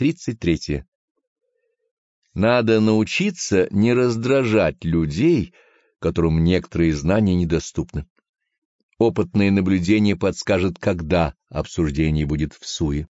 33. Надо научиться не раздражать людей, которым некоторые знания недоступны. Опытное наблюдение подскажет, когда обсуждение будет в суе.